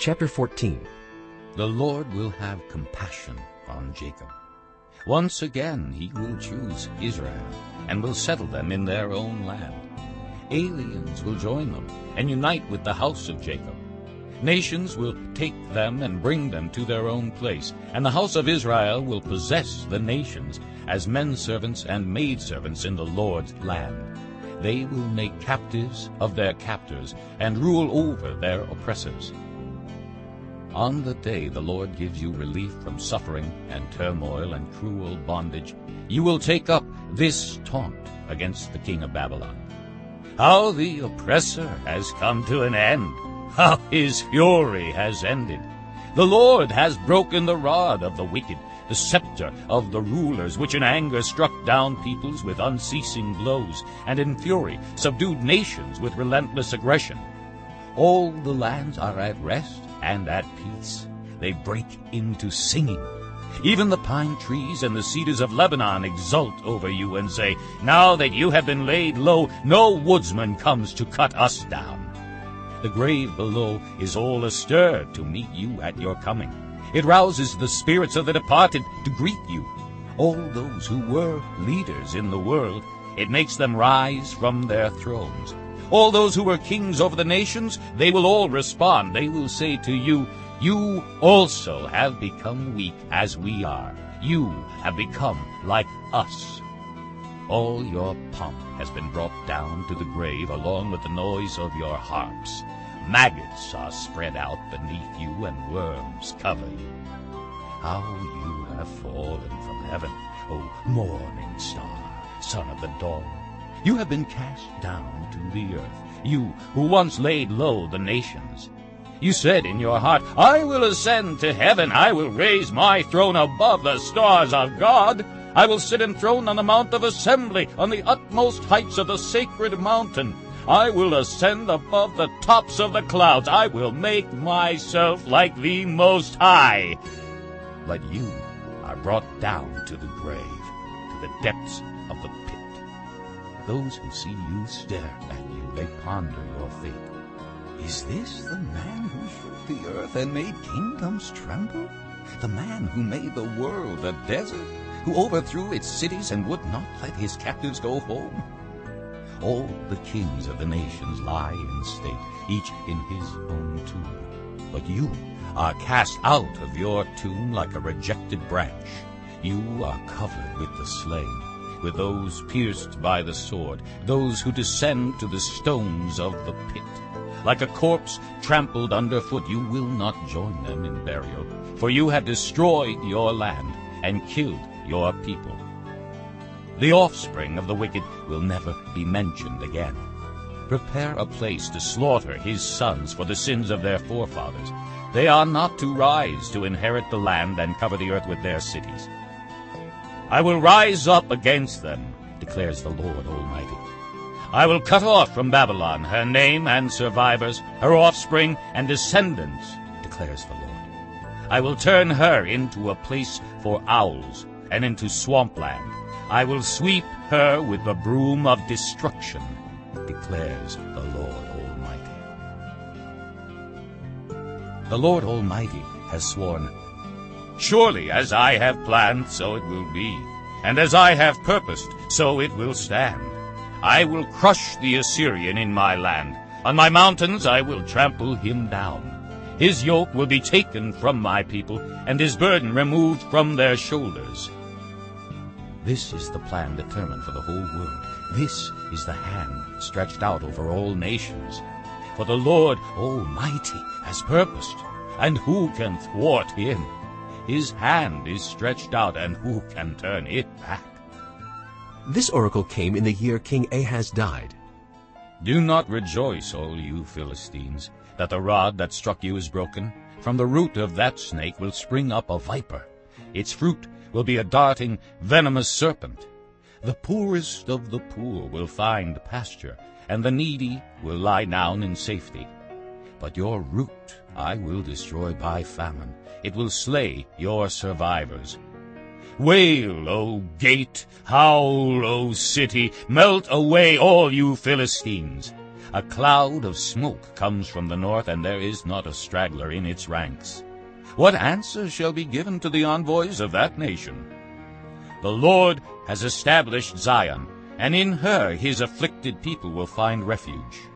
Chapter 14 The Lord will have compassion on Jacob. Once again he will choose Israel and will settle them in their own land. Aliens will join them and unite with the house of Jacob. Nations will take them and bring them to their own place, and the house of Israel will possess the nations as men servants and maidservants in the Lord's land. They will make captives of their captors and rule over their oppressors. On the day the Lord gives you relief from suffering and turmoil and cruel bondage, you will take up this taunt against the king of Babylon. How the oppressor has come to an end! How his fury has ended! The Lord has broken the rod of the wicked, the scepter of the rulers, which in anger struck down peoples with unceasing blows, and in fury subdued nations with relentless aggression. All the lands are at rest and at peace. They break into singing. Even the pine trees and the cedars of Lebanon exult over you and say, Now that you have been laid low, no woodsman comes to cut us down. The grave below is all astir to meet you at your coming. It rouses the spirits of the departed to greet you. All those who were leaders in the world, it makes them rise from their thrones. All those who were kings over the nations, they will all respond. They will say to you, You also have become weak as we are. You have become like us. All your pomp has been brought down to the grave along with the noise of your harps. Maggots are spread out beneath you and worms cover you. How you have fallen from heaven, O morning star, son of the dawn. You have been cast down to the earth, you who once laid low the nations. You said in your heart, I will ascend to heaven, I will raise my throne above the stars of God. I will sit enthroned on the mount of assembly, on the utmost heights of the sacred mountain. I will ascend above the tops of the clouds. I will make myself like the Most High. But you are brought down to the grave, to the depths of the. Those who see you stare at you. They ponder your fate. Is this the man who shook the earth and made kingdoms tremble? The man who made the world a desert? Who overthrew its cities and would not let his captives go home? All the kings of the nations lie in state, each in his own tomb. But you are cast out of your tomb like a rejected branch. You are covered with the slain, with those pierced by the sword, those who descend to the stones of the pit. Like a corpse trampled underfoot, you will not join them in burial, for you have destroyed your land and killed your people. The offspring of the wicked will never be mentioned again. Prepare a place to slaughter his sons for the sins of their forefathers. They are not to rise to inherit the land and cover the earth with their cities. I will rise up against them, declares the Lord Almighty. I will cut off from Babylon her name and survivors, her offspring and descendants, declares the Lord. I will turn her into a place for owls and into swampland. I will sweep her with the broom of destruction, declares the Lord Almighty. The Lord Almighty has sworn, Surely as I have planned, so it will be, and as I have purposed, so it will stand. I will crush the Assyrian in my land. On my mountains I will trample him down. His yoke will be taken from my people, and his burden removed from their shoulders. This is the plan determined for the whole world. This is the hand stretched out over all nations. For the Lord Almighty has purposed, and who can thwart him? His hand is stretched out, and who can turn it back? This oracle came in the year King Ahaz died. Do not rejoice, all you Philistines, that the rod that struck you is broken. From the root of that snake will spring up a viper. Its fruit will be a darting, venomous serpent. The poorest of the poor will find pasture, and the needy will lie down in safety. But your root I will destroy by famine. It will slay your survivors. Wail, O gate! Howl, O city! Melt away, all you Philistines! A cloud of smoke comes from the north, and there is not a straggler in its ranks. What answer shall be given to the envoys of that nation? The Lord has established Zion, and in her his afflicted people will find refuge.